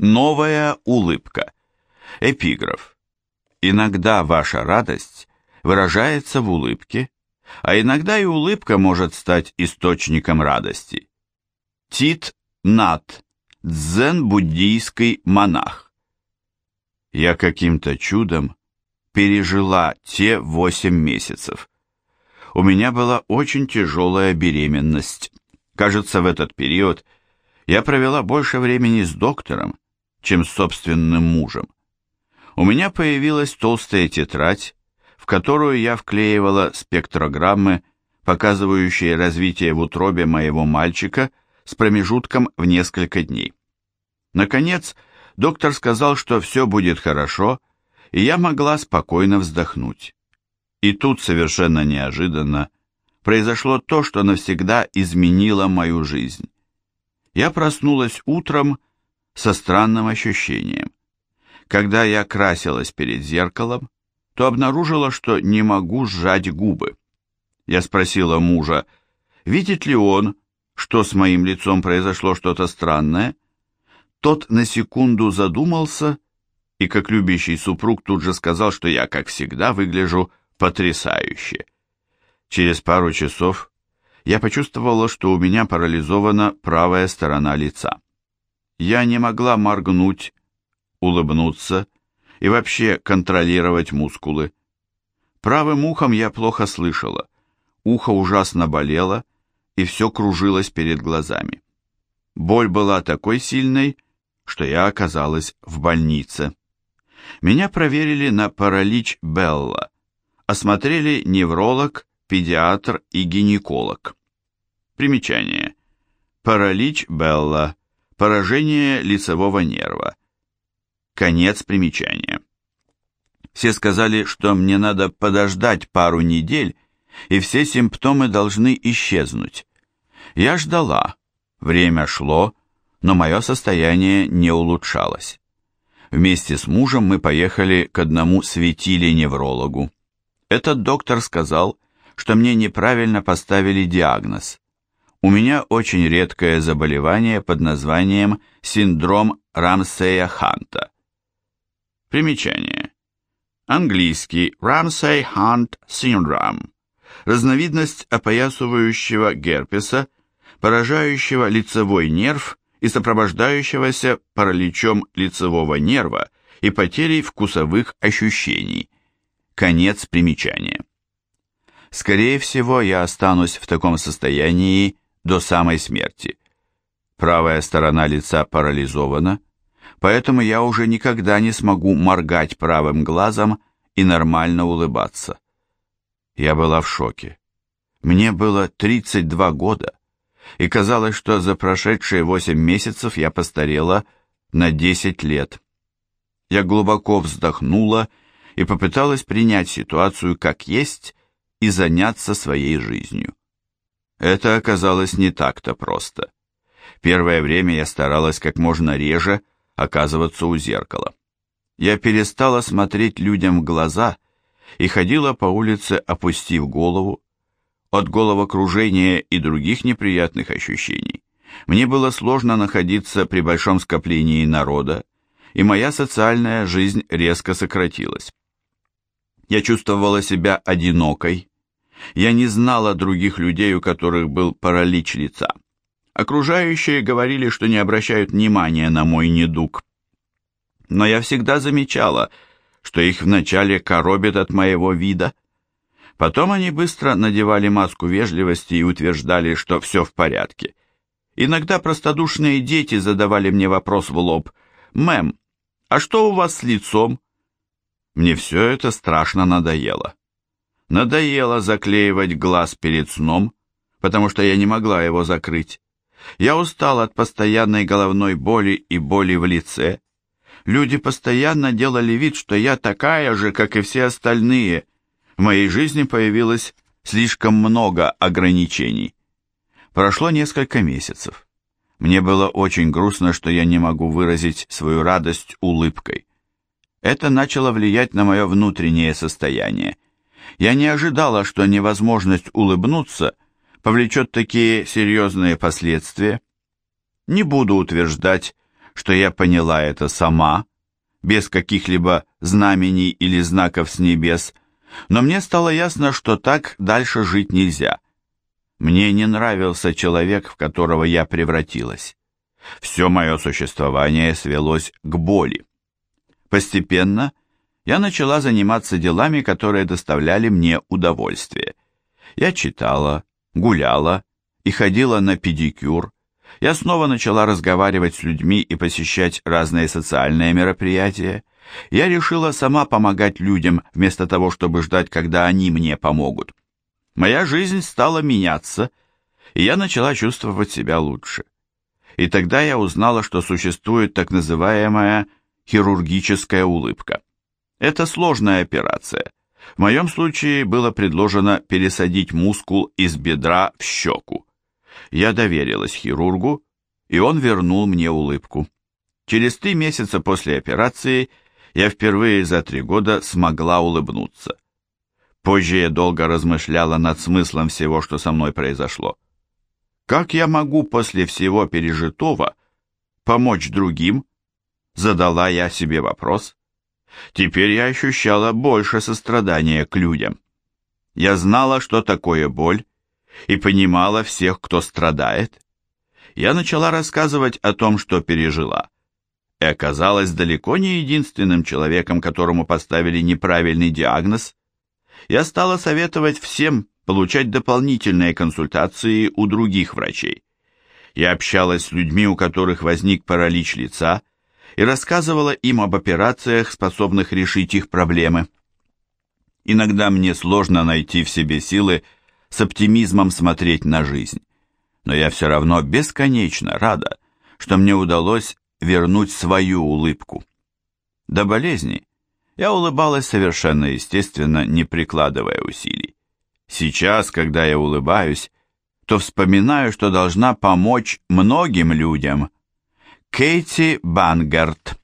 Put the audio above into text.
Новая улыбка. Эпиграф. Иногда ваша радость выражается в улыбке, а иногда и улыбка может стать источником радости. Тит Нат, дзен-буддийский монах. Я каким-то чудом пережила те восемь месяцев. У меня была очень тяжелая беременность. Кажется, в этот период я провела больше времени с доктором, чем с собственным мужем. У меня появилась толстая тетрадь, в которую я вклеивала спектрограммы, показывающие развитие в утробе моего мальчика с промежутком в несколько дней. Наконец, доктор сказал, что все будет хорошо, и я могла спокойно вздохнуть. И тут совершенно неожиданно произошло то, что навсегда изменило мою жизнь. Я проснулась утром со странным ощущением. Когда я красилась перед зеркалом, то обнаружила, что не могу сжать губы. Я спросила мужа, видит ли он, что с моим лицом произошло что-то странное. Тот на секунду задумался и, как любящий супруг, тут же сказал, что я, как всегда, выгляжу потрясающе. Через пару часов я почувствовала, что у меня парализована правая сторона лица. Я не могла моргнуть, улыбнуться и вообще контролировать мускулы. Правым ухом я плохо слышала, ухо ужасно болело, и все кружилось перед глазами. Боль была такой сильной, что я оказалась в больнице. Меня проверили на паралич Белла, осмотрели невролог, педиатр и гинеколог. Примечание. Паралич Белла, поражение лицевого нерва. Конец примечания. Все сказали, что мне надо подождать пару недель, и все симптомы должны исчезнуть. Я ждала, время шло, но мое состояние не улучшалось. Вместе с мужем мы поехали к одному светиле-неврологу. Этот доктор сказал, что мне неправильно поставили диагноз. У меня очень редкое заболевание под названием синдром Рамсея-Ханта. Примечание. Английский Ramsay-Hunt Syndrome. Разновидность опоясывающего герпеса, поражающего лицевой нерв и сопровождающегося параличом лицевого нерва и потерей вкусовых ощущений. Конец примечания. Скорее всего, я останусь в таком состоянии до самой смерти. Правая сторона лица парализована, поэтому я уже никогда не смогу моргать правым глазом и нормально улыбаться. Я была в шоке. Мне было 32 года, и казалось, что за прошедшие восемь месяцев я постарела на десять лет. Я глубоко вздохнула и попыталась принять ситуацию как есть и заняться своей жизнью. Это оказалось не так-то просто. Первое время я старалась как можно реже оказываться у зеркала. Я перестала смотреть людям в глаза и ходила по улице, опустив голову, от головокружения и других неприятных ощущений. Мне было сложно находиться при большом скоплении народа, и моя социальная жизнь резко сократилась. Я чувствовала себя одинокой. Я не знала других людей, у которых был паралич лица. Окружающие говорили, что не обращают внимания на мой недуг. Но я всегда замечала, что их вначале коробит от моего вида, Потом они быстро надевали маску вежливости и утверждали, что все в порядке. Иногда простодушные дети задавали мне вопрос в лоб. «Мэм, а что у вас с лицом?» Мне все это страшно надоело. Надоело заклеивать глаз перед сном, потому что я не могла его закрыть. Я устал от постоянной головной боли и боли в лице. Люди постоянно делали вид, что я такая же, как и все остальные – в моей жизни появилось слишком много ограничений. Прошло несколько месяцев. Мне было очень грустно, что я не могу выразить свою радость улыбкой. Это начало влиять на мое внутреннее состояние. Я не ожидала, что невозможность улыбнуться повлечет такие серьезные последствия. Не буду утверждать, что я поняла это сама, без каких-либо знамений или знаков с небес, но мне стало ясно, что так дальше жить нельзя. Мне не нравился человек, в которого я превратилась. Все мое существование свелось к боли. Постепенно я начала заниматься делами, которые доставляли мне удовольствие. Я читала, гуляла и ходила на педикюр. Я снова начала разговаривать с людьми и посещать разные социальные мероприятия. Я решила сама помогать людям, вместо того, чтобы ждать, когда они мне помогут. Моя жизнь стала меняться, и я начала чувствовать себя лучше. И тогда я узнала, что существует так называемая хирургическая улыбка. Это сложная операция. В моем случае было предложено пересадить мускул из бедра в щеку. Я доверилась хирургу, и он вернул мне улыбку. Через три месяца после операции я впервые за три года смогла улыбнуться. Позже я долго размышляла над смыслом всего, что со мной произошло. Как я могу после всего пережитого помочь другим? Задала я себе вопрос. Теперь я ощущала больше сострадания к людям. Я знала, что такое боль, и понимала всех, кто страдает. Я начала рассказывать о том, что пережила, и оказалась далеко не единственным человеком, которому поставили неправильный диагноз. Я стала советовать всем получать дополнительные консультации у других врачей. Я общалась с людьми, у которых возник паралич лица, и рассказывала им об операциях, способных решить их проблемы. Иногда мне сложно найти в себе силы с оптимизмом смотреть на жизнь, но я все равно бесконечно рада, что мне удалось вернуть свою улыбку. До болезни я улыбалась совершенно естественно, не прикладывая усилий. Сейчас, когда я улыбаюсь, то вспоминаю, что должна помочь многим людям – Кейти Бангард